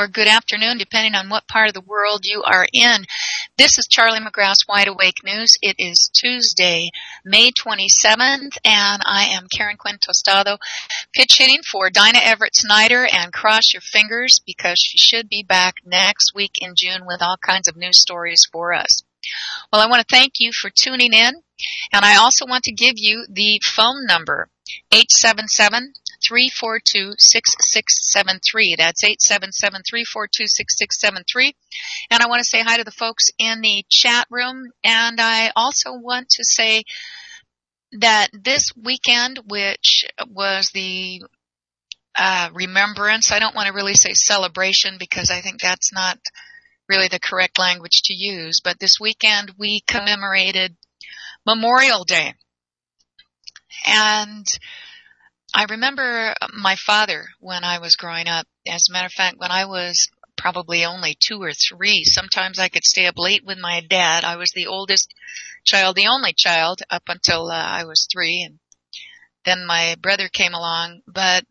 or good afternoon, depending on what part of the world you are in. This is Charlie McGrath's Wide Awake News. It is Tuesday, May 27th, and I am Karen Quinn Tostado, pitch hitting for Dinah Everett Snyder, and cross your fingers because she should be back next week in June with all kinds of news stories for us. Well, I want to thank you for tuning in, and I also want to give you the phone number, 877 342 6673. That's 877 342 6673. And I want to say hi to the folks in the chat room. And I also want to say that this weekend, which was the uh, remembrance, I don't want to really say celebration because I think that's not really the correct language to use, but this weekend we commemorated Memorial Day. And I remember my father when I was growing up. As a matter of fact, when I was probably only two or three, sometimes I could stay up late with my dad. I was the oldest child, the only child up until uh, I was three and then my brother came along, but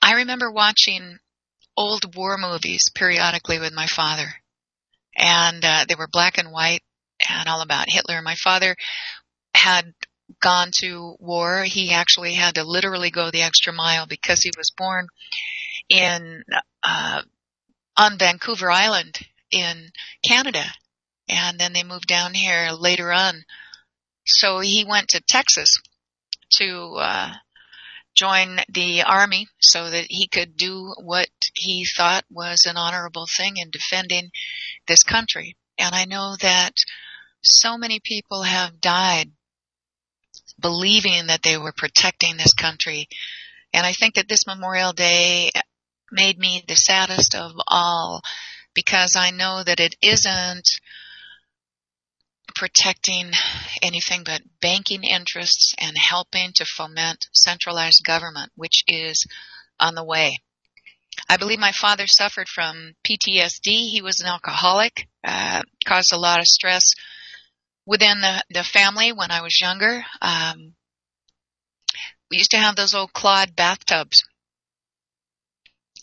I remember watching old war movies periodically with my father and uh, they were black and white and all about Hitler. My father had gone to war. He actually had to literally go the extra mile because he was born in uh, on Vancouver Island in Canada, and then they moved down here later on. So he went to Texas to uh, join the army so that he could do what he thought was an honorable thing in defending this country. And I know that so many people have died believing that they were protecting this country. And I think that this Memorial Day made me the saddest of all because I know that it isn't protecting anything but banking interests and helping to foment centralized government, which is on the way. I believe my father suffered from PTSD. He was an alcoholic, uh, caused a lot of stress within the, the family when I was younger. Um, we used to have those old Claude bathtubs.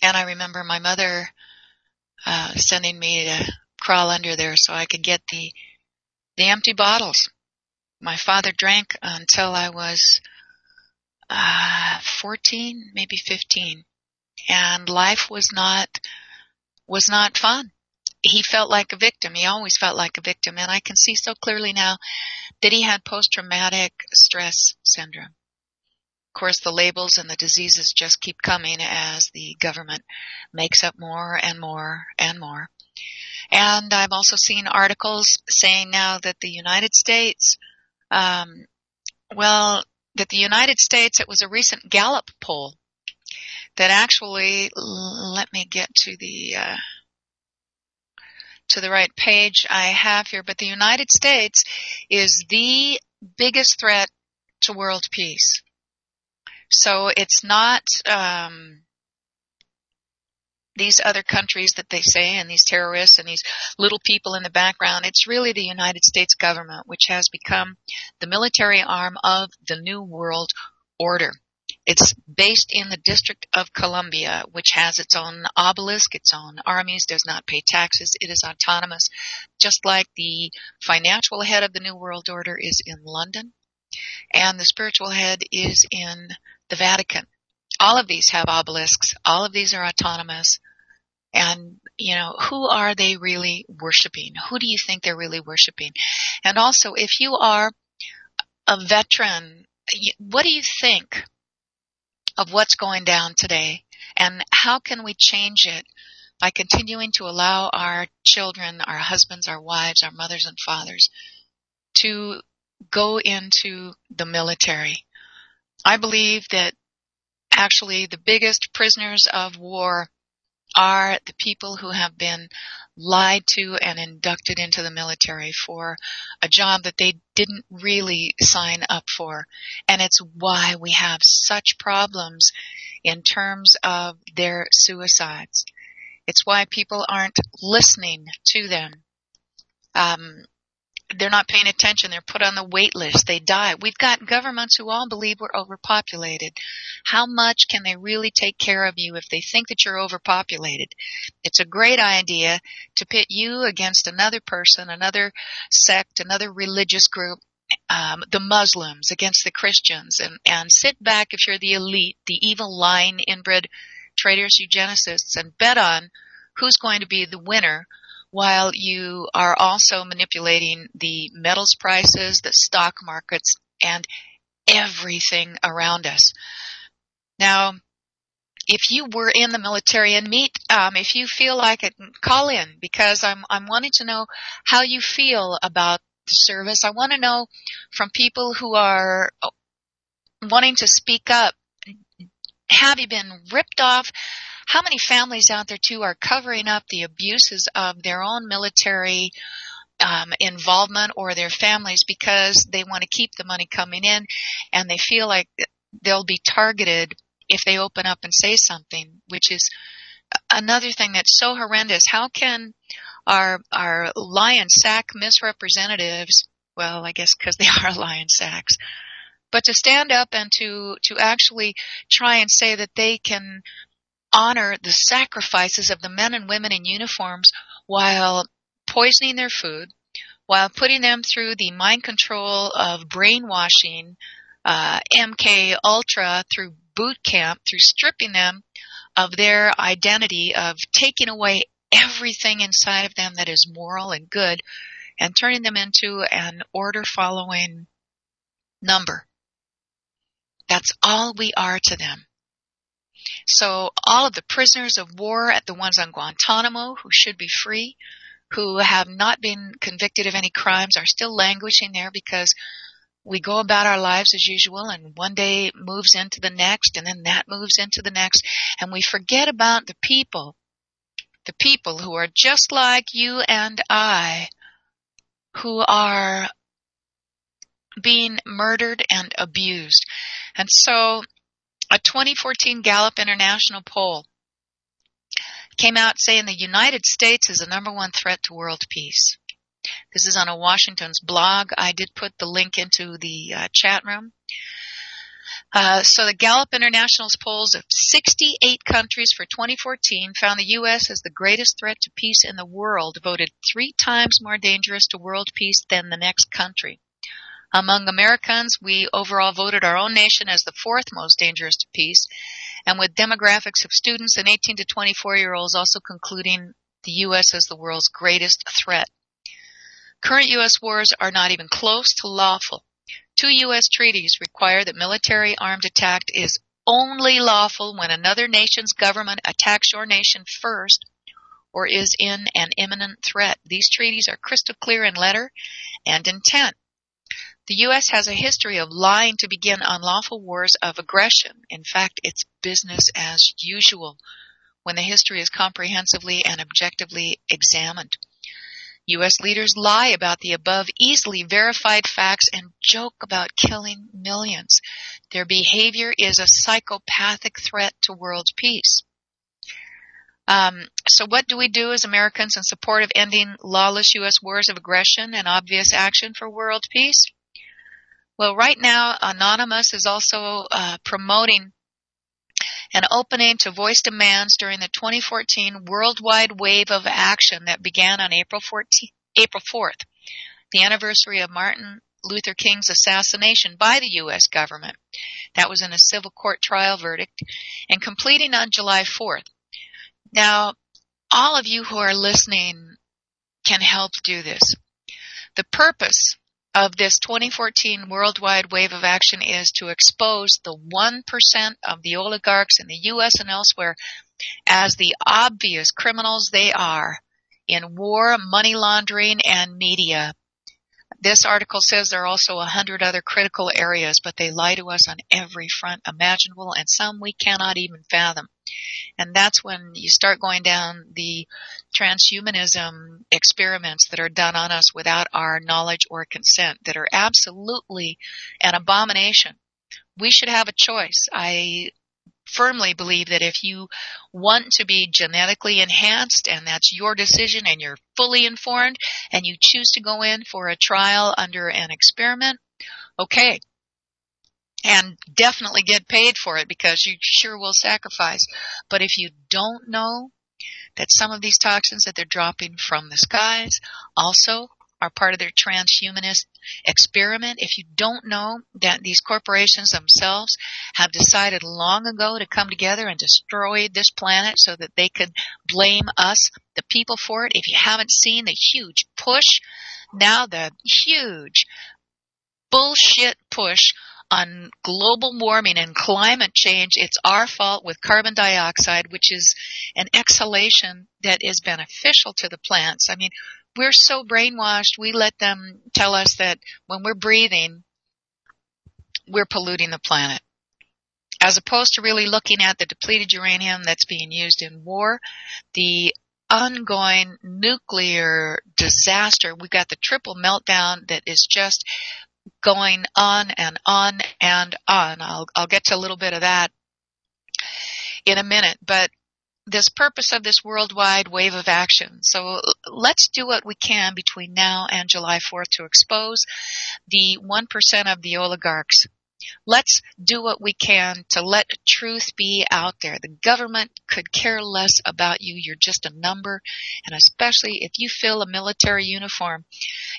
And I remember my mother uh, sending me to crawl under there so I could get the the empty bottles. My father drank until I was uh, 14, maybe 15, and life was not was not fun he felt like a victim. He always felt like a victim. And I can see so clearly now that he had post-traumatic stress syndrome. Of course, the labels and the diseases just keep coming as the government makes up more and more and more. And I've also seen articles saying now that the United States, um, well, that the United States, it was a recent Gallup poll that actually, let me get to the, uh, to the right page I have here, but the United States is the biggest threat to world peace. So it's not um, these other countries that they say and these terrorists and these little people in the background. It's really the United States government, which has become the military arm of the New World Order. It's based in the District of Columbia, which has its own obelisk, its own armies, does not pay taxes. It is autonomous, just like the financial head of the New World Order is in London, and the spiritual head is in the Vatican. All of these have obelisks. All of these are autonomous. And, you know, who are they really worshiping? Who do you think they're really worshiping? And also, if you are a veteran, what do you think of what's going down today and how can we change it by continuing to allow our children, our husbands, our wives, our mothers and fathers to go into the military. I believe that actually the biggest prisoners of war are the people who have been lied to and inducted into the military for a job that they didn't really sign up for. And it's why we have such problems in terms of their suicides. It's why people aren't listening to them. Um, they're not paying attention. They're put on the wait list. They die. We've got governments who all believe we're overpopulated. How much can they really take care of you if they think that you're overpopulated? It's a great idea to pit you against another person, another sect, another religious group, um, the Muslims against the Christians, and, and sit back if you're the elite, the evil, lying, inbred traitors, eugenicists, and bet on who's going to be the winner while you are also manipulating the metals prices, the stock markets, and everything around us. Now, if you were in the military and meet, um, if you feel like it, call in because I'm I'm wanting to know how you feel about the service. I want to know from people who are wanting to speak up. Have you been ripped off? How many families out there too are covering up the abuses of their own military um, involvement or their families because they want to keep the money coming in and they feel like they'll be targeted if they open up and say something, which is another thing that's so horrendous. How can our our lion sack misrepresentatives, well, I guess because they are lion sacks, but to stand up and to to actually try and say that they can honor the sacrifices of the men and women in uniforms while poisoning their food, while putting them through the mind control of brainwashing, uh, MK Ultra through boot camp, through stripping them of their identity, of taking away everything inside of them that is moral and good, and turning them into an order following number. That's all we are to them. So all of the prisoners of war at the ones on Guantanamo who should be free, who have not been convicted of any crimes are still languishing there because we go about our lives as usual and one day moves into the next and then that moves into the next and we forget about the people, the people who are just like you and I, who are being murdered and abused. And so a 2014 Gallup International poll came out saying the United States is the number one threat to world peace. This is on a Washington's blog. I did put the link into the uh, chat room. Uh, so the Gallup International's polls of 68 countries for 2014 found the U.S. as the greatest threat to peace in the world, voted three times more dangerous to world peace than the next country. Among Americans, we overall voted our own nation as the fourth most dangerous to peace, and with demographics of students and 18 to 24 year olds also concluding the U.S. as the world's greatest threat. Current U.S. wars are not even close to lawful. Two U.S. treaties require that military armed attack is only lawful when another nation's government attacks your nation first or is in an imminent threat. These treaties are crystal clear in letter and intent. The U.S. has a history of lying to begin unlawful wars of aggression. In fact, it's business as usual when the history is comprehensively and objectively examined. U.S. leaders lie about the above easily verified facts and joke about killing millions. Their behavior is a psychopathic threat to world peace. Um, so what do we do as Americans in support of ending lawless U.S. wars of aggression and obvious action for world peace? Well, right now, Anonymous is also uh, promoting an opening to voice demands during the 2014 worldwide wave of action that began on April 14, April 4th, the anniversary of Martin Luther King's assassination by the U.S. government. That was in a civil court trial verdict and completing on July 4th. Now, all of you who are listening can help do this. The purpose of this 2014 worldwide wave of action is to expose the 1% of the oligarchs in the US and elsewhere as the obvious criminals they are in war, money laundering, and media. This article says there are also a hundred other critical areas, but they lie to us on every front imaginable and some we cannot even fathom. And that's when you start going down the transhumanism experiments that are done on us without our knowledge or consent that are absolutely an abomination. We should have a choice. I firmly believe that if you want to be genetically enhanced and that's your decision and you're fully informed and you choose to go in for a trial under an experiment, okay. And definitely get paid for it because you sure will sacrifice. But if you don't know that some of these toxins that they're dropping from the skies also are part of their transhumanist experiment. If you don't know that these corporations themselves have decided long ago to come together and destroy this planet so that they could blame us, the people, for it, if you haven't seen the huge push, now the huge bullshit push on global warming and climate change, it's our fault with carbon dioxide, which is an exhalation that is beneficial to the plants. I mean, we're so brainwashed, we let them tell us that when we're breathing, we're polluting the planet. As opposed to really looking at the depleted uranium that's being used in war, the ongoing nuclear disaster, we've got the triple meltdown that is just going on and on and on. I'll, I'll get to a little bit of that in a minute, but this purpose of this worldwide wave of action. So let's do what we can between now and July 4th to expose the 1% of the oligarchs. Let's do what we can to let truth be out there. The government could care less about you. You're just a number. And especially if you fill a military uniform,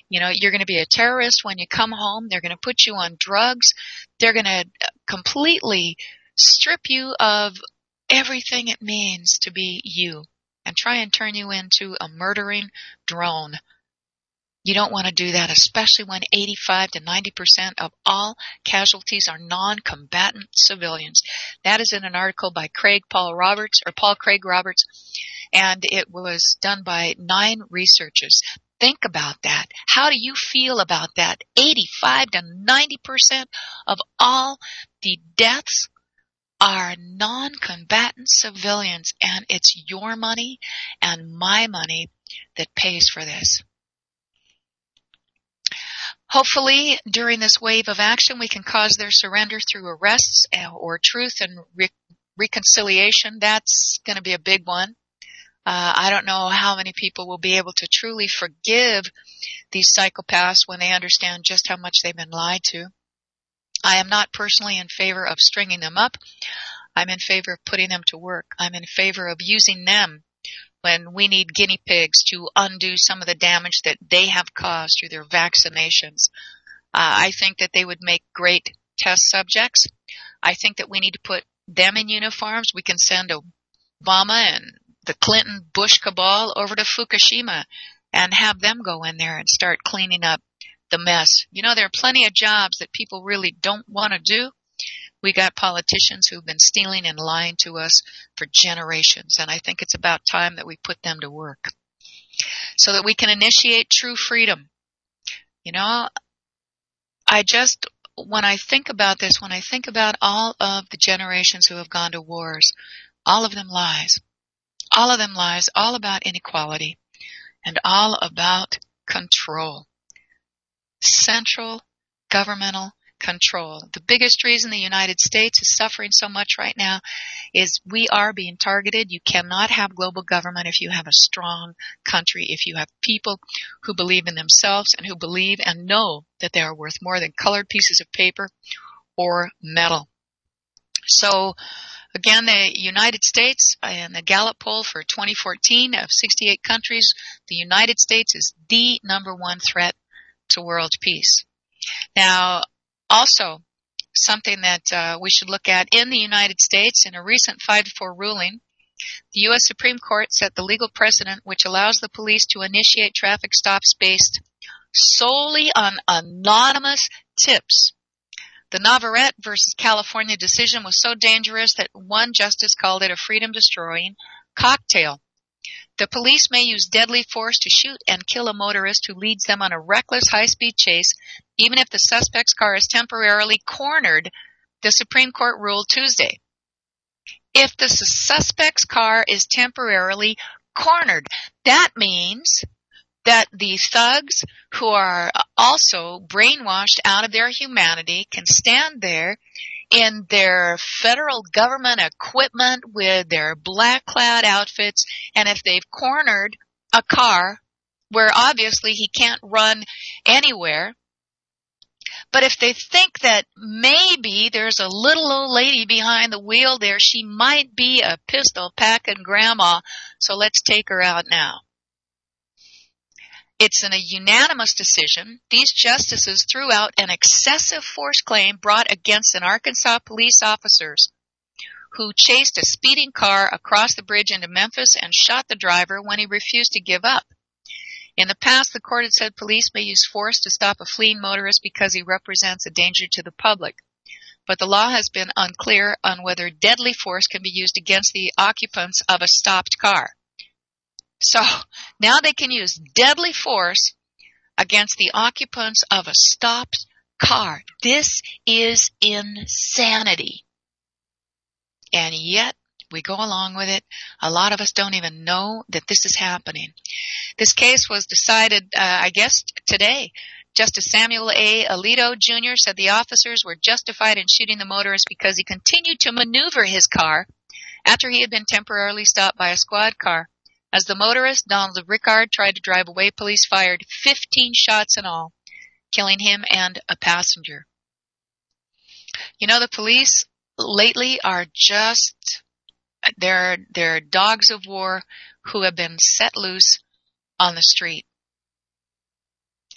you know, you're going to be a terrorist when you come home. They're going to put you on drugs. They're going to completely strip you of everything it means to be you and try and turn you into a murdering drone. You don't want to do that, especially when 85 to 90% of all casualties are non-combatant civilians. That is in an article by Craig Paul Roberts, or Paul Craig Roberts, and it was done by nine researchers. Think about that. How do you feel about that? 85 to 90% of all the deaths are non-combatant civilians and it's your money and my money that pays for this. Hopefully, during this wave of action, we can cause their surrender through arrests or truth and re- reconciliation. That's going to be a big one. Uh, I don't know how many people will be able to truly forgive these psychopaths when they understand just how much they've been lied to. I am not personally in favor of stringing them up. I'm in favor of putting them to work. I'm in favor of using them when we need guinea pigs to undo some of the damage that they have caused through their vaccinations. Uh, I think that they would make great test subjects. I think that we need to put them in uniforms. We can send Obama and the Clinton Bush cabal over to Fukushima and have them go in there and start cleaning up the mess. You know, there are plenty of jobs that people really don't want to do. We got politicians who've been stealing and lying to us for generations, and I think it's about time that we put them to work so that we can initiate true freedom. You know, I just, when I think about this, when I think about all of the generations who have gone to wars, all of them lies. All of them lies, all about inequality and all about control central governmental control. The biggest reason the United States is suffering so much right now is we are being targeted. You cannot have global government if you have a strong country, if you have people who believe in themselves and who believe and know that they are worth more than colored pieces of paper or metal. So again, the United States and the Gallup poll for 2014 of 68 countries, the United States is the number one threat to world peace. Now, also, something that uh, we should look at in the United States in a recent 5 4 ruling, the U.S. Supreme Court set the legal precedent which allows the police to initiate traffic stops based solely on anonymous tips. The Navarrete versus California decision was so dangerous that one justice called it a freedom destroying cocktail. The police may use deadly force to shoot and kill a motorist who leads them on a reckless high-speed chase, even if the suspect's car is temporarily cornered, the Supreme Court ruled Tuesday. If the suspect's car is temporarily cornered, that means that the thugs who are also brainwashed out of their humanity can stand there in their federal government equipment with their black clad outfits. And if they've cornered a car where obviously he can't run anywhere, but if they think that maybe there's a little old lady behind the wheel there, she might be a pistol packing grandma, so let's take her out now. It's in a unanimous decision. These justices threw out an excessive force claim brought against an Arkansas police officers who chased a speeding car across the bridge into Memphis and shot the driver when he refused to give up. In the past, the court had said police may use force to stop a fleeing motorist because he represents a danger to the public. But the law has been unclear on whether deadly force can be used against the occupants of a stopped car. So now they can use deadly force against the occupants of a stopped car. This is insanity. And yet we go along with it. A lot of us don't even know that this is happening. This case was decided, uh, I guess, today. Justice Samuel A. Alito Jr. said the officers were justified in shooting the motorist because he continued to maneuver his car after he had been temporarily stopped by a squad car. As the motorist, Donald Rickard, tried to drive away, police fired 15 shots in all, killing him and a passenger. You know, the police lately are just, they're, they're dogs of war who have been set loose on the street.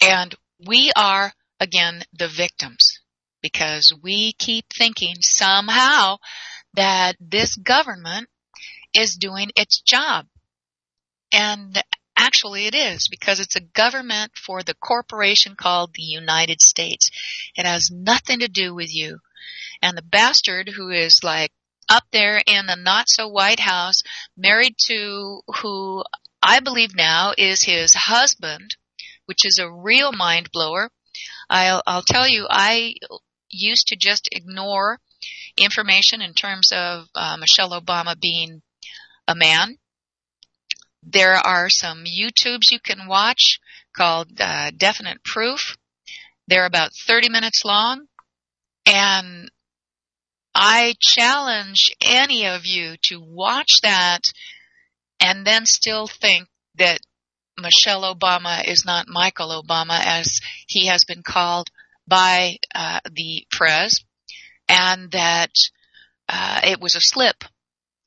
And we are, again, the victims because we keep thinking somehow that this government is doing its job. And actually it is because it's a government for the corporation called the United States. It has nothing to do with you. And the bastard who is like up there in the not so White House, married to who I believe now is his husband, which is a real mind blower. I'll, I'll tell you, I used to just ignore information in terms of uh, Michelle Obama being a man there are some YouTubes you can watch called uh, Definite Proof. They're about 30 minutes long. And I challenge any of you to watch that and then still think that Michelle Obama is not Michael Obama as he has been called by uh, the press and that uh, it was a slip.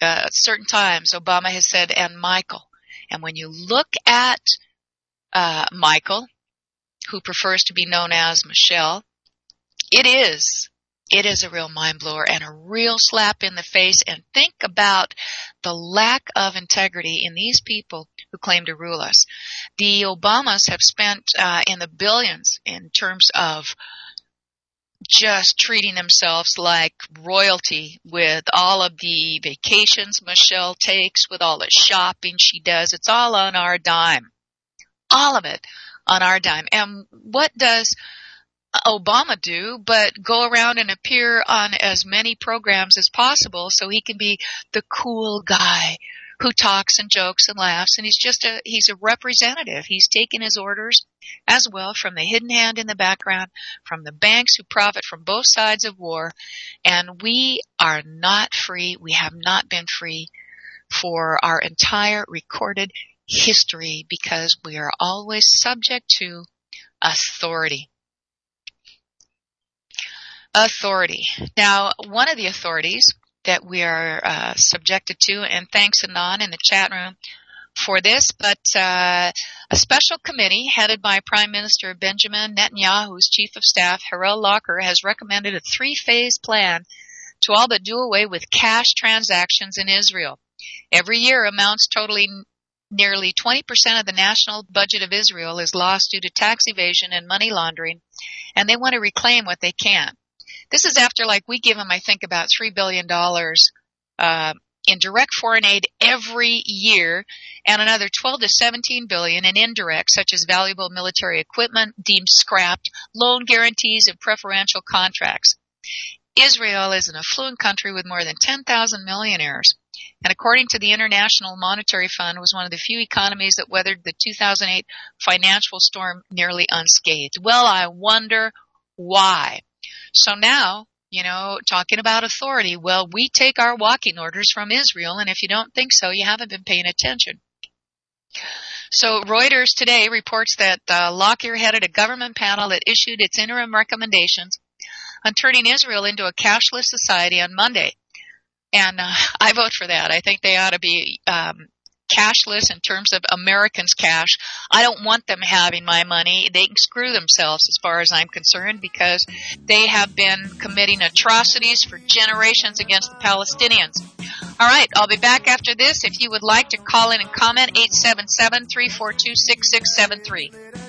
Uh, at certain times Obama has said and Michael and when you look at uh, Michael, who prefers to be known as Michelle, it is it is a real mind blower and a real slap in the face. And think about the lack of integrity in these people who claim to rule us. The Obamas have spent uh, in the billions in terms of just treating themselves like royalty with all of the vacations Michelle takes, with all the shopping she does. It's all on our dime. All of it on our dime. And what does Obama do but go around and appear on as many programs as possible so he can be the cool guy who talks and jokes and laughs. And he's just a he's a representative. He's taken his orders as well from the hidden hand in the background from the banks who profit from both sides of war. And we are not free. We have not been free for our entire recorded history because we are always subject to authority authority now one of the authorities that we are uh, subjected to. And thanks, Anon, in the chat room for this. But uh, a special committee headed by Prime Minister Benjamin Netanyahu's chief of staff, Harel Locker, has recommended a three-phase plan to all but do away with cash transactions in Israel. Every year, amounts totaling nearly 20% of the national budget of Israel is lost due to tax evasion and money laundering, and they want to reclaim what they can. This is after like we give them, I think, about three billion dollars uh, in direct foreign aid every year, and another 12 to 17 billion in indirect, such as valuable military equipment deemed scrapped, loan guarantees, and preferential contracts. Israel is an affluent country with more than 10,000 millionaires. And according to the International Monetary Fund, was one of the few economies that weathered the 2008 financial storm nearly unscathed. Well, I wonder why. So now you know, talking about authority. Well, we take our walking orders from Israel, and if you don't think so, you haven't been paying attention. So Reuters today reports that uh, Locker headed a government panel that issued its interim recommendations on turning Israel into a cashless society on Monday. And uh, I vote for that. I think they ought to be um, cashless in terms of Americans' cash. I don't want them having my money. They can screw themselves as far as I'm concerned because they have been committing atrocities for generations against the Palestinians. All right, I'll be back after this. If you would like to call in and comment, 877 342 6673.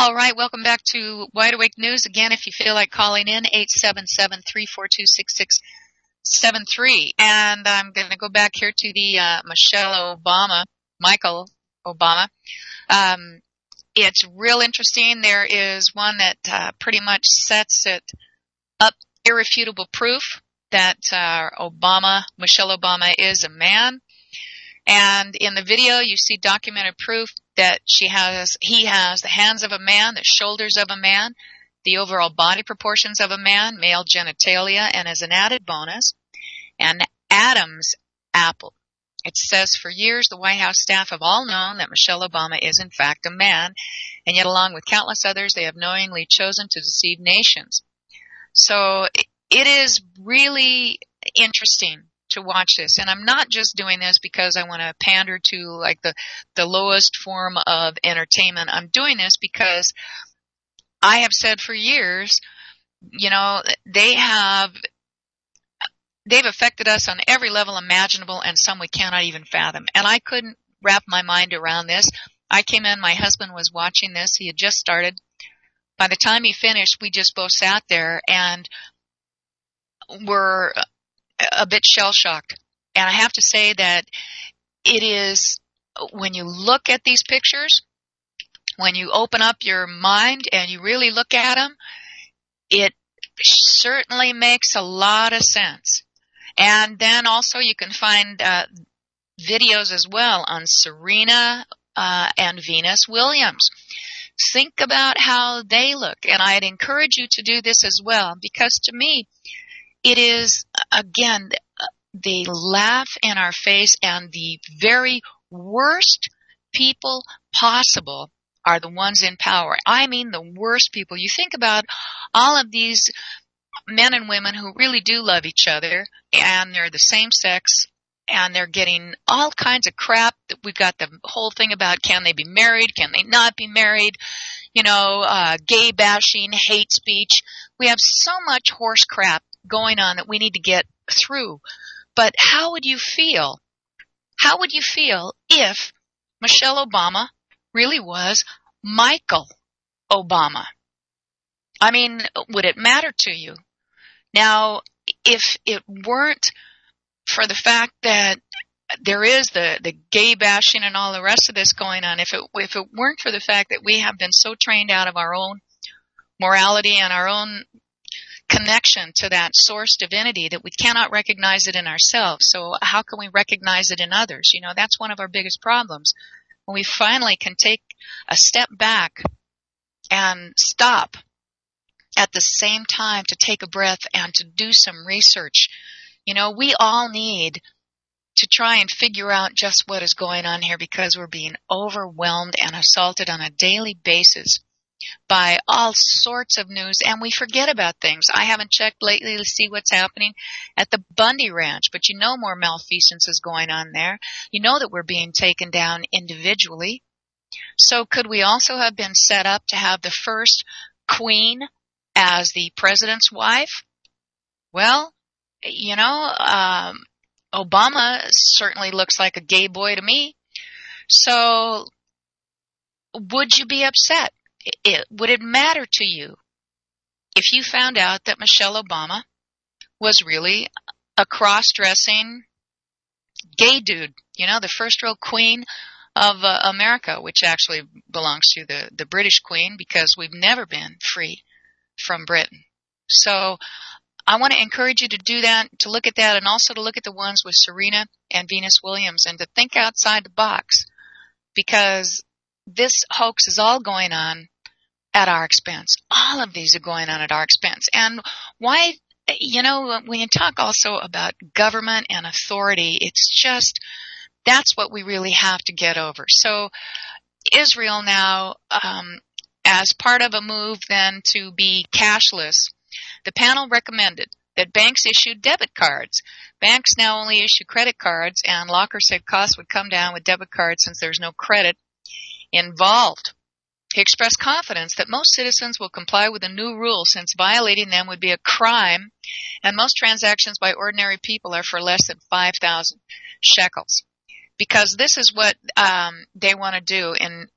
All right, welcome back to Wide Awake News. Again, if you feel like calling in, 877-342-6673. And I'm going to go back here to the uh, Michelle Obama, Michael Obama. Um, it's real interesting. There is one that uh, pretty much sets it up irrefutable proof that uh, Obama, Michelle Obama, is a man. And in the video, you see documented proof that she has, he has the hands of a man, the shoulders of a man, the overall body proportions of a man, male genitalia, and as an added bonus, an Adam's apple. It says for years the White House staff have all known that Michelle Obama is in fact a man, and yet along with countless others, they have knowingly chosen to deceive nations. So it is really interesting to watch this. And I'm not just doing this because I want to pander to like the, the lowest form of entertainment. I'm doing this because I have said for years, you know, they have, they've affected us on every level imaginable and some we cannot even fathom. And I couldn't wrap my mind around this. I came in, my husband was watching this. He had just started. By the time he finished, we just both sat there and were a bit shell shocked. And I have to say that it is, when you look at these pictures, when you open up your mind and you really look at them, it certainly makes a lot of sense. And then also you can find uh, videos as well on Serena uh, and Venus Williams. Think about how they look, and I'd encourage you to do this as well because to me, it is again the laugh in our face and the very worst people possible are the ones in power. I mean the worst people. You think about all of these men and women who really do love each other and they're the same sex and they're getting all kinds of crap. That we've got the whole thing about can they be married? Can they not be married? You know, uh, gay bashing, hate speech. We have so much horse crap going on that we need to get through. But how would you feel? How would you feel if Michelle Obama really was Michael Obama? I mean, would it matter to you? Now, if it weren't for the fact that there is the, the gay bashing and all the rest of this going on, if it, if it weren't for the fact that we have been so trained out of our own morality and our own connection to that source divinity that we cannot recognize it in ourselves. So how can we recognize it in others? You know, that's one of our biggest problems. When we finally can take a step back and stop at the same time to take a breath and to do some research. You know, we all need to try and figure out just what is going on here because we're being overwhelmed and assaulted on a daily basis by all sorts of news and we forget about things. I haven't checked lately to see what's happening at the Bundy Ranch, but you know more malfeasance is going on there. You know that we're being taken down individually. So could we also have been set up to have the first queen as the president's wife? Well, you know, um, Obama certainly looks like a gay boy to me. So would you be upset? It, would it matter to you if you found out that Michelle Obama was really a cross-dressing gay dude, you know, the first real queen of uh, America, which actually belongs to the, the British queen because we've never been free from Britain. So I want to encourage you to do that, to look at that, and also to look at the ones with Serena and Venus Williams and to think outside the box because this hoax is all going on at our expense. All of these are going on at our expense. And why, you know, when you talk also about government and authority, it's just, that's what we really have to get over. So Israel now, um, as part of a move then to be cashless, the panel recommended that banks issue debit cards. Banks now only issue credit cards and Locker said costs would come down with debit cards since there's no credit involved. He expressed confidence that most citizens will comply with the new rules since violating them would be a crime and most transactions by ordinary people are for less than 5,000 shekels. Because this is what um, they want to do in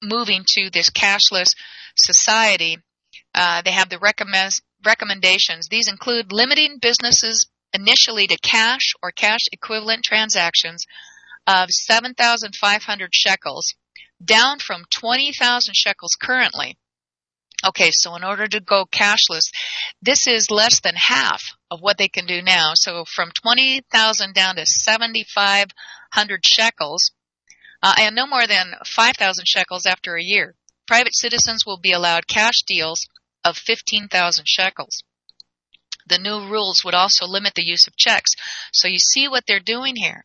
moving to this cashless society. Uh, they have the recommend- recommendations. These include limiting businesses initially to cash or cash equivalent transactions of 7,500 shekels down from 20,000 shekels currently. Okay, so in order to go cashless, this is less than half of what they can do now. So from 20,000 down to 7,500 shekels, uh, and no more than 5,000 shekels after a year. private citizens will be allowed cash deals of 15,000 shekels. The new rules would also limit the use of checks. So you see what they're doing here.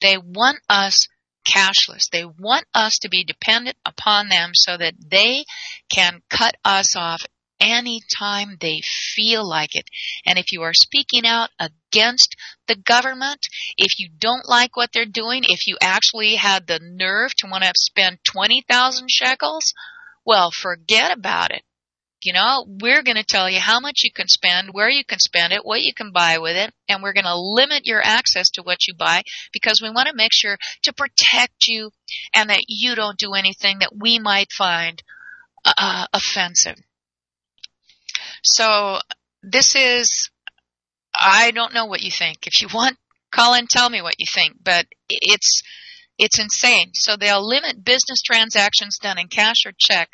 They want us cashless. They want us to be dependent upon them so that they can cut us off anytime they feel like it. And if you are speaking out against the government, if you don't like what they're doing, if you actually had the nerve to want to spend 20,000 shekels, well, forget about it. You know, we're going to tell you how much you can spend, where you can spend it, what you can buy with it, and we're going to limit your access to what you buy because we want to make sure to protect you and that you don't do anything that we might find uh, offensive. So this is, I don't know what you think. If you want, call and tell me what you think, but it's, it's insane. So they'll limit business transactions done in cash or check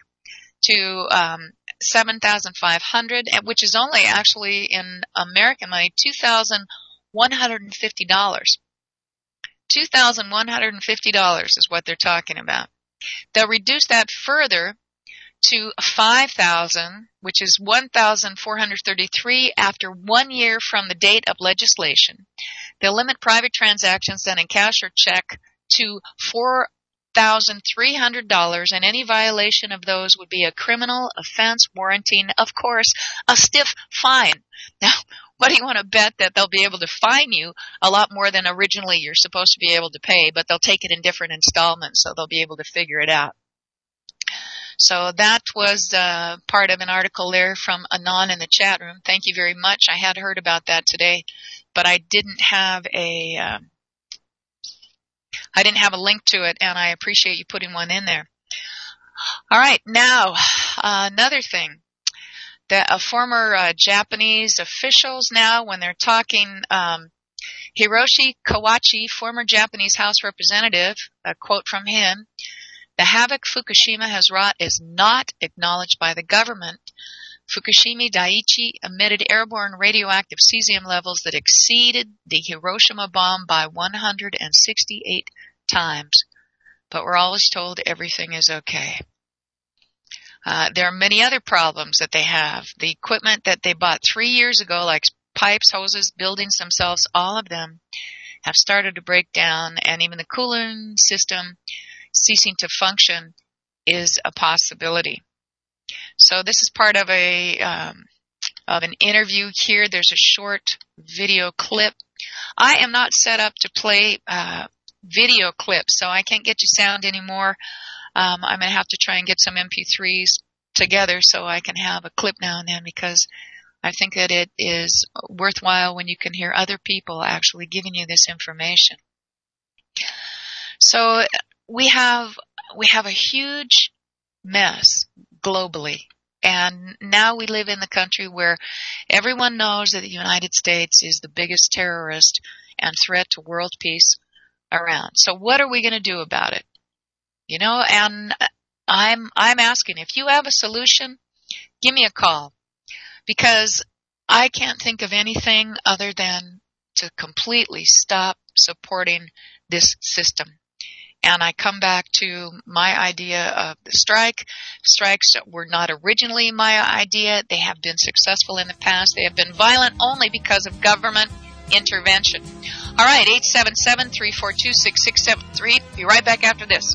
to um, 7,500, which is only actually in American money $2,150. $2,150 is what they're talking about. They'll reduce that further to 5,000, which is 1,433 after one year from the date of legislation. They'll limit private transactions done in cash or check to four $1,300 and any violation of those would be a criminal offense warranting, of course, a stiff fine. Now, what do you want to bet that they'll be able to fine you a lot more than originally you're supposed to be able to pay, but they'll take it in different installments so they'll be able to figure it out. So that was uh, part of an article there from Anon in the chat room. Thank you very much. I had heard about that today, but I didn't have a uh, I didn't have a link to it, and I appreciate you putting one in there. All right, now uh, another thing that a former uh, Japanese officials now, when they're talking, um, Hiroshi Kawauchi, former Japanese House representative, a quote from him: "The havoc Fukushima has wrought is not acknowledged by the government." Fukushima Daiichi emitted airborne radioactive cesium levels that exceeded the Hiroshima bomb by 168 times, but we're always told everything is okay. Uh, there are many other problems that they have. The equipment that they bought three years ago, like pipes, hoses, buildings themselves, all of them have started to break down, and even the cooling system ceasing to function is a possibility. So this is part of a um, of an interview here. There's a short video clip. I am not set up to play uh, video clips, so I can't get you sound anymore. Um, I'm going to have to try and get some MP3s together so I can have a clip now and then because I think that it is worthwhile when you can hear other people actually giving you this information. So we have we have a huge mess globally. And now we live in the country where everyone knows that the United States is the biggest terrorist and threat to world peace around. So what are we going to do about it? You know, and I'm, I'm asking if you have a solution, give me a call because I can't think of anything other than to completely stop supporting this system. And I come back to my idea of the strike. Strikes were not originally my idea. They have been successful in the past. They have been violent only because of government intervention. All right, 877-342-6673. Be right back after this.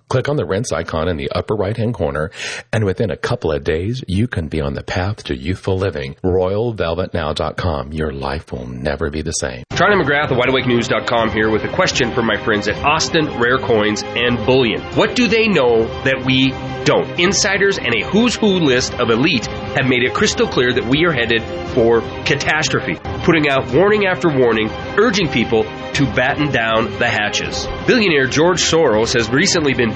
Click on the Rense icon in the upper right hand corner, and within a couple of days, you can be on the path to youthful living. RoyalVelvetNow.com. Your life will never be the same. Charlie McGrath of WideAwakeNews.com here with a question from my friends at Austin Rare Coins and Bullion. What do they know that we don't? Insiders and a who's who list of elite have made it crystal clear that we are headed for catastrophe, putting out warning after warning, urging people to batten down the hatches. Billionaire George Soros has recently been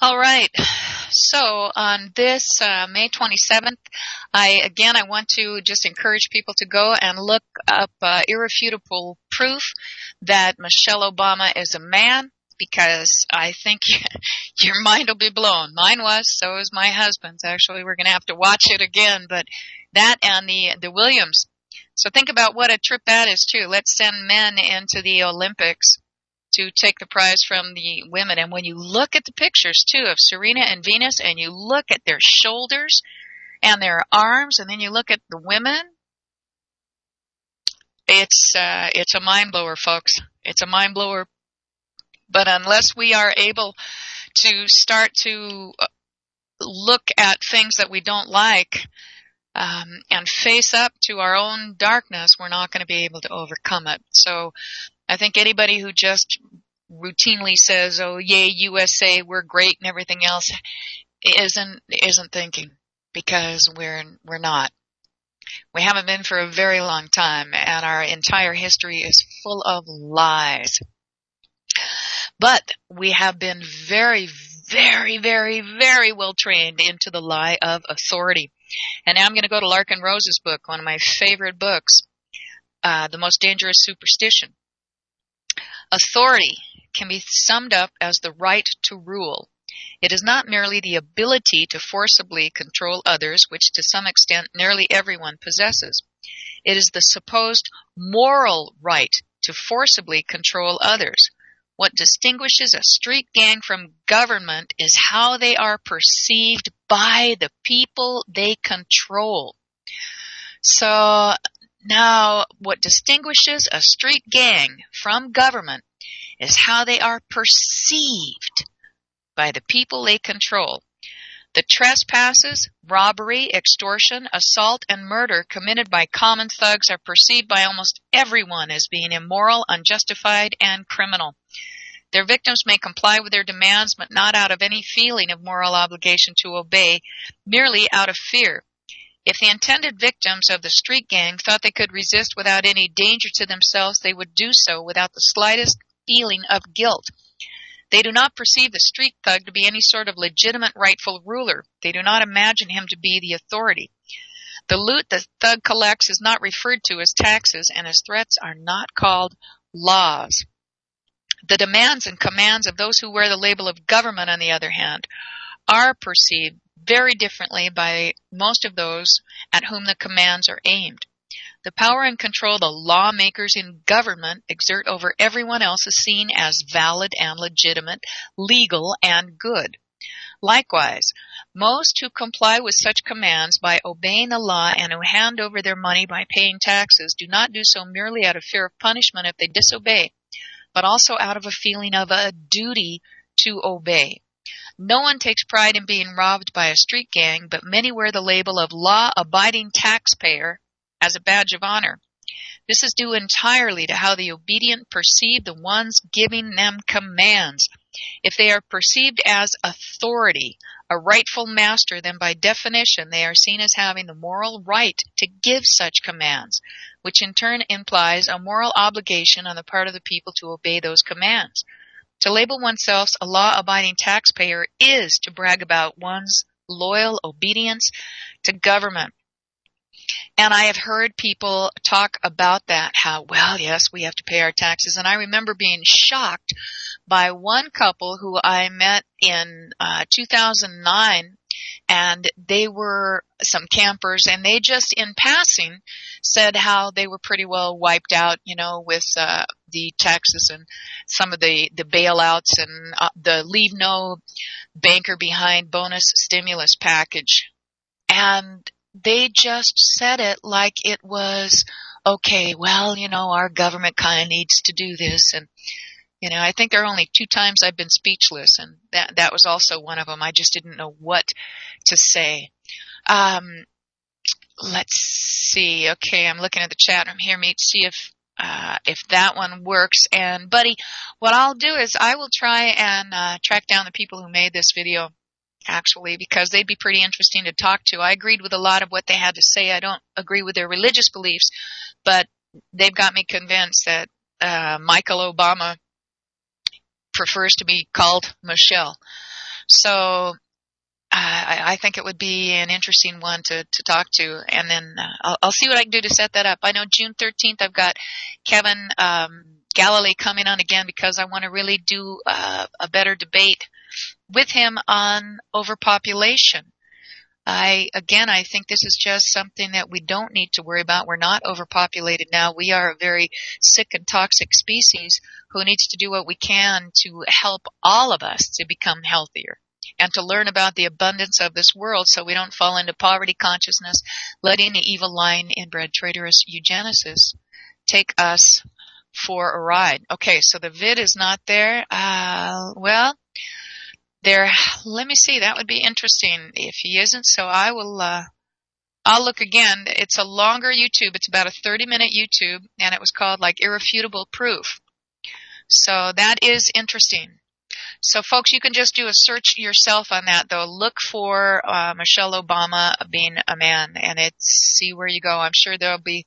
All right. So on this uh, May 27th, I again I want to just encourage people to go and look up uh, irrefutable proof that Michelle Obama is a man because I think your mind will be blown. Mine was, so is my husband's. Actually, we're going to have to watch it again, but that and the the Williams. So think about what a trip that is too. Let's send men into the Olympics to take the prize from the women. And when you look at the pictures too of Serena and Venus and you look at their shoulders and their arms and then you look at the women, it's, uh, it's a mind blower, folks. It's a mind blower. But unless we are able to start to uh, look at things that we don't like, um, and face up to our own darkness, we're not going to be able to overcome it. So I think anybody who just routinely says, "Oh, yay, USA, we're great," and everything else, isn't isn't thinking because we're we're not. We haven't been for a very long time, and our entire history is full of lies. But we have been very, very, very, very well trained into the lie of authority. And now I'm going to go to Larken Rose's book, one of my favorite books, uh, The Most Dangerous Superstition. Authority can be summed up as the right to rule. It is not merely the ability to forcibly control others, which to some extent nearly everyone possesses. It is the supposed moral right to forcibly control others. What distinguishes a street gang from government is how they are perceived by the people they control. So now what distinguishes a street gang from government is how they are perceived by the people they control. The trespasses, robbery, extortion, assault, and murder committed by common thugs are perceived by almost everyone as being immoral, unjustified, and criminal. Their victims may comply with their demands, but not out of any feeling of moral obligation to obey, merely out of fear. If the intended victims of the street gang thought they could resist without any danger to themselves, they would do so without the slightest feeling of guilt. They do not perceive the street thug to be any sort of legitimate rightful ruler. They do not imagine him to be the authority. The loot the thug collects is not referred to as taxes, and his threats are not called laws. The demands and commands of those who wear the label of government, on the other hand, are perceived very differently by most of those at whom the commands are aimed. The power and control the lawmakers in government exert over everyone else is seen as valid and legitimate, legal and good. Likewise, most who comply with such commands by obeying the law and who hand over their money by paying taxes do not do so merely out of fear of punishment if they disobey, but also out of a feeling of a duty to obey. No one takes pride in being robbed by a street gang, but many wear the label of law abiding taxpayer as a badge of honor. This is due entirely to how the obedient perceive the ones giving them commands. If they are perceived as authority, a rightful master, then by definition they are seen as having the moral right to give such commands, which in turn implies a moral obligation on the part of the people to obey those commands. To label oneself a law-abiding taxpayer is to brag about one's loyal obedience to government. And I have heard people talk about that, how, well, yes, we have to pay our taxes. And I remember being shocked by one couple who I met in uh, 2009 and they were some campers and they just in passing said how they were pretty well wiped out, you know, with uh, the taxes and some of the the bailouts and uh, the leave no banker behind bonus stimulus package. And they just said it like it was okay, well, you know, our government kind of needs to do this and you know, I think there are only two times I've been speechless, and that that was also one of them. I just didn't know what to say. Um, let's see. Okay, I'm looking at the chat room here. Meet see if uh, if that one works. And buddy, what I'll do is I will try and uh, track down the people who made this video. Actually, because they'd be pretty interesting to talk to. I agreed with a lot of what they had to say. I don't agree with their religious beliefs, but they've got me convinced that uh, Michael Obama prefers to be called Michelle. So uh, I, I, think it would be an interesting one to, to talk to, and then uh, I'll, I'll, see what I can do to set that up. I know June 13th I've got Kevin um, Galalae coming on again because I want to really do uh, a better debate with him on overpopulation. I, again, I think this is just something that we don't need to worry about. We're not overpopulated now. We are a very sick and toxic species who needs to do what we can to help all of us to become healthier and to learn about the abundance of this world so we don't fall into poverty consciousness, letting the evil line inbred traitorous eugenicists take us for a ride. Okay, so the vid is not there. Uh, well, there, let me see, that would be interesting if he isn't, so I will, uh, I'll look again. It's a longer YouTube. It's about a 30 minute YouTube and it was called like irrefutable proof. So that is interesting. So folks, you can just do a search yourself on that though. Look for, uh, Michelle Obama being a man and it's, see where you go. I'm sure there'll be,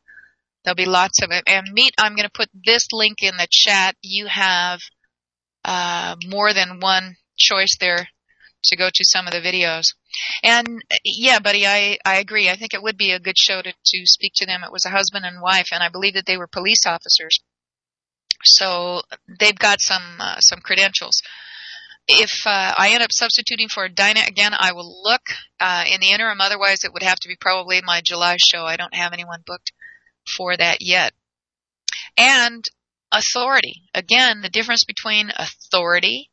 there'll be lots of it. And meet, I'm going to put this link in the chat. You have, uh, more than one choice there to go to some of the videos. And yeah, buddy, I, I agree. I think it would be a good show to, to speak to them. It was a husband and wife, and I believe that they were police officers. So they've got some, uh, some credentials. If uh, I end up substituting for Dinah again, I will look uh, in the interim. Otherwise, it would have to be probably my July show. I don't have anyone booked for that yet. And authority. Again, the difference between authority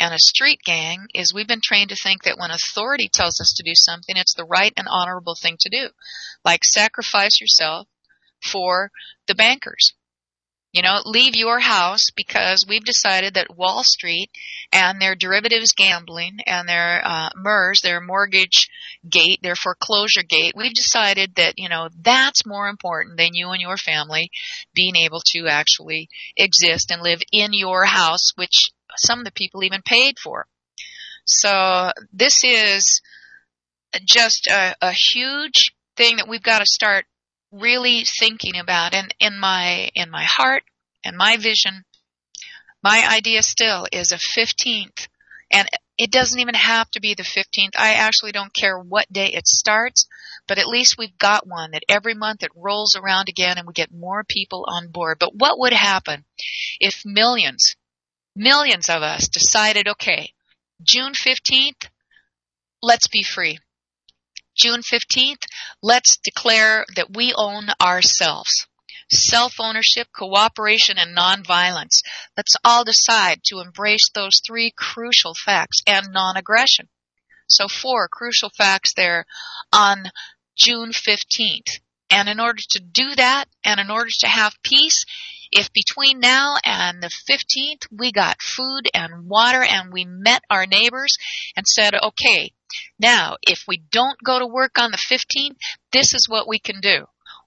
and a street gang is we've been trained to think that when authority tells us to do something, it's the right and honorable thing to do. Like sacrifice yourself for the bankers. You know, leave your house because we've decided that Wall Street and their derivatives gambling and their uh, MERS, their mortgage gate, their foreclosure gate, we've decided that, you know, that's more important than you and your family being able to actually exist and live in your house, which some of the people even paid for. So this is just a, a huge thing that we've got to start really thinking about. And in my in my heart and my vision, my idea still is a 15th, and it doesn't even have to be the 15th. I actually don't care what day it starts, but at least we've got one that every month it rolls around again and we get more people on board. But what would happen if millions millions of us decided, okay, June 15th, let's be free. June 15th, let's declare that we own ourselves. Self-ownership, cooperation, and nonviolence. Let's all decide to embrace those three crucial facts and non-aggression. So four crucial facts there on June 15th. And in order to do that, and in order to have peace, if between now and the 15th we got food and water and we met our neighbors and said, okay, now if we don't go to work on the 15th, this is what we can do.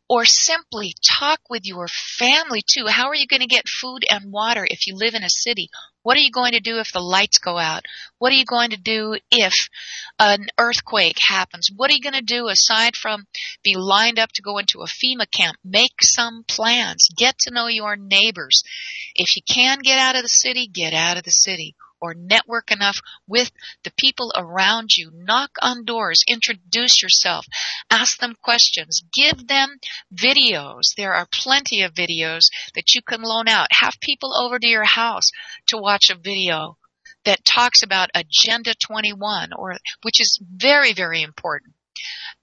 Or simply talk with your family too. How are you going to get food and water if you live in a city? What are you going to do if the lights go out? What are you going to do if an earthquake happens? What are you going to do aside from be lined up to go into a FEMA camp? Make some plans. Get to know your neighbors. If you can get out of the city, get out of the city or network enough with the people around you. Knock on doors, introduce yourself, ask them questions, give them videos. There are plenty of videos that you can loan out. Have people over to your house to watch a video that talks about Agenda 21 or, which is very, very important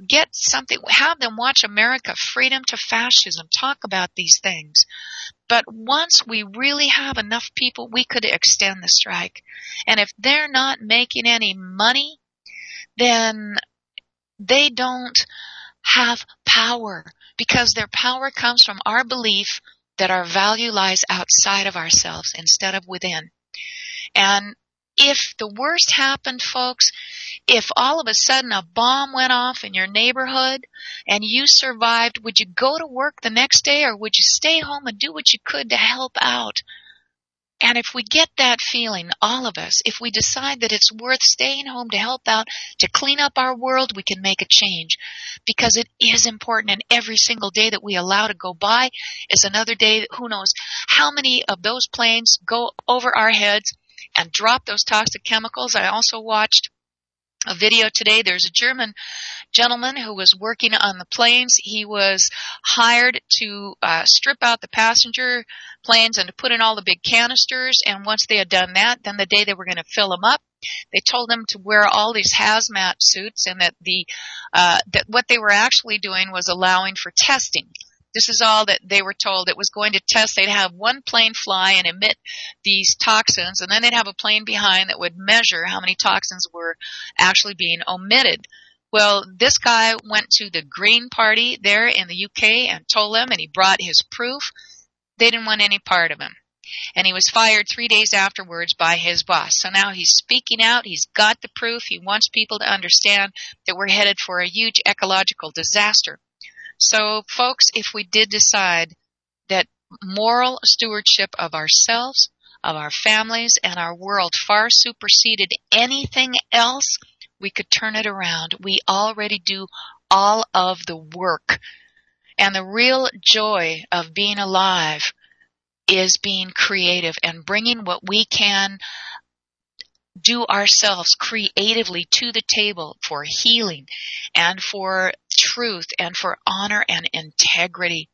get something, have them watch America, Freedom to Fascism, talk about these things. But once we really have enough people, we could extend the strike. And if they're not making any money, then they don't have power because their power comes from our belief that our value lies outside of ourselves instead of within. And if the worst happened, folks, if all of a sudden a bomb went off in your neighborhood and you survived, would you go to work the next day or would you stay home and do what you could to help out? And if we get that feeling, all of us, if we decide that it's worth staying home to help out, to clean up our world, we can make a change. Because it is important and every single day that we allow to go by is another day, that who knows how many of those planes go over our heads and drop those toxic chemicals. I also watched a video today. There's a German gentleman who was working on the planes. He was hired to uh, strip out the passenger planes and to put in all the big canisters. And once they had done that, then the day they were going to fill them up, they told them to wear all these hazmat suits, and that the uh, that what they were actually doing was allowing for testing. This is all that they were told. It was going to test. They'd have one plane fly and emit these toxins, and then they'd have a plane behind that would measure how many toxins were actually being omitted. Well, this guy went to the Green Party there in the UK and told them, and he brought his proof. They didn't want any part of him. And he was fired three days afterwards by his boss. So now he's speaking out. He's got the proof. He wants people to understand that we're headed for a huge ecological disaster. So, folks, if we did decide that moral stewardship of ourselves, of our families, and our world far superseded anything else, we could turn it around. We already do all of the work. And the real joy of being alive is being creative and bringing what we can do ourselves creatively to the table for healing and for truth and for honor and integrity.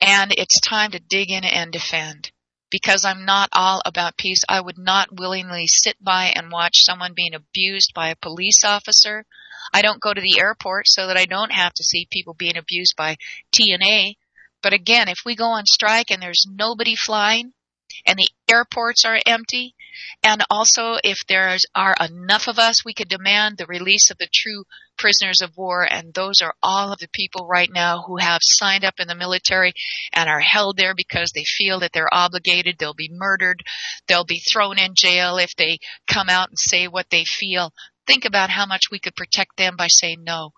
And it's time to dig in and defend. Because I'm not all about peace. I would not willingly sit by and watch someone being abused by a police officer. I don't go to the airport so that I don't have to see people being abused by TNA. But again, if we go on strike and there's nobody flying and the airports are empty and also, if there are enough of us, we could demand the release of the true prisoners of war. And those are all of the people right now who have signed up in the military and are held there because they feel that they're obligated. They'll be murdered. They'll be thrown in jail if they come out and say what they feel. Think about how much we could protect them by saying no.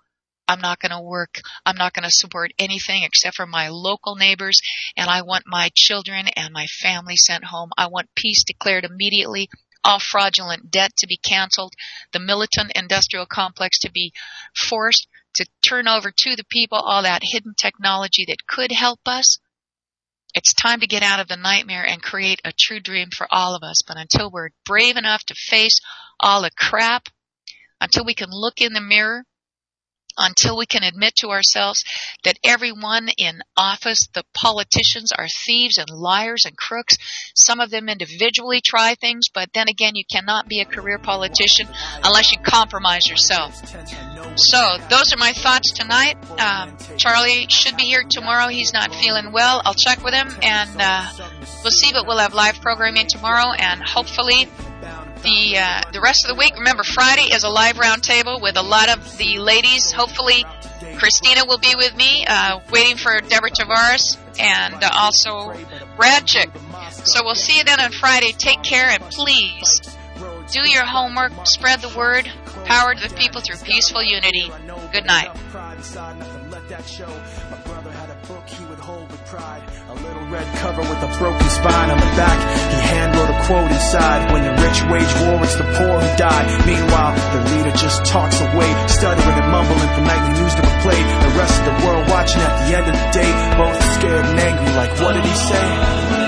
I'm not going to work. I'm not going to support anything except for my local neighbors. And I want my children and my family sent home. I want peace declared immediately. All fraudulent debt to be canceled. The militant industrial complex to be forced to turn over to the people all that hidden technology that could help us. It's time to get out of the nightmare and create a true dream for all of us. But until we're brave enough to face all the crap, until we can look in the mirror until we can admit to ourselves that everyone in office, the politicians are thieves and liars and crooks. Some of them individually try things, but then again, you cannot be a career politician unless you compromise yourself. So, those are my thoughts tonight. Um, Charlie should be here tomorrow. He's not feeling well. I'll check with him and uh, we'll see, but we'll have live programming tomorrow and hopefully the uh, the rest of the week. Remember, Friday is a live roundtable with a lot of the ladies. Hopefully, Christina will be with me, uh, waiting for Deborah Tavares and uh, also Radchick. So we'll see you then on Friday. Take care and please do your homework, spread the word, power to the people through peaceful unity. Good night. Red cover with a broken spine on the back. He hand wrote a quote inside. When the rich wage war, it's the poor who die. Meanwhile, the leader just talks away, stuttering and mumbling for nightly news to be played. The rest of the world watching at the end of the day, both scared and angry. Like, what did he say?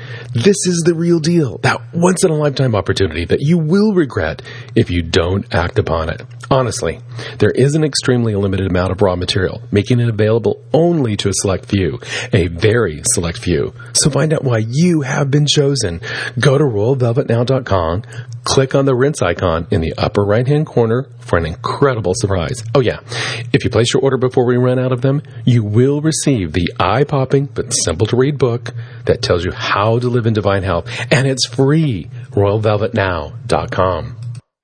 This is the real deal. That once in a lifetime opportunity that you will regret if you don't act upon it. Honestly, there is an extremely limited amount of raw material, making it available only to a select few, a very select few. So find out why you have been chosen. Go to royalvelvetnow.com, click on the Rense icon in the upper right hand corner for an incredible surprise. Oh yeah, if you place your order before we run out of them, you will receive the eye popping but simple to read book that tells you how to live in divine health, and it's free. RoyalVelvetNow.com.